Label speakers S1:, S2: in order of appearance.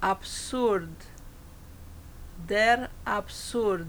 S1: absurd. Der absurd.